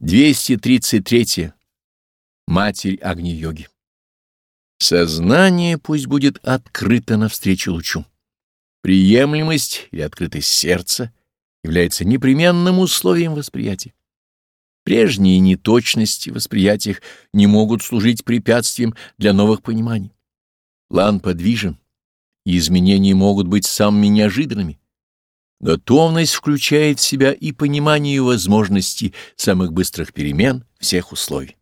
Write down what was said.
233. Матерь Агни-йоги. Сознание пусть будет открыто навстречу лучу. Приемлемость или открытость сердца является непременным условием восприятия. Прежние неточности в восприятиях не могут служить препятствием для новых пониманий. План подвижен, и изменения могут быть самыми неожиданными. Готовность включает в себя и понимание возможностей самых быстрых перемен всех условий.